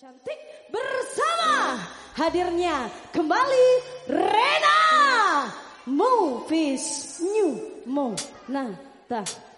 cantik bersama hadirnya kembali Rena Movies New Monata.